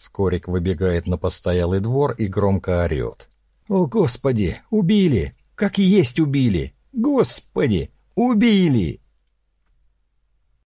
Скорик выбегает на постоялый двор и громко орет. «О, Господи! Убили! Как есть убили! Господи! Убили!»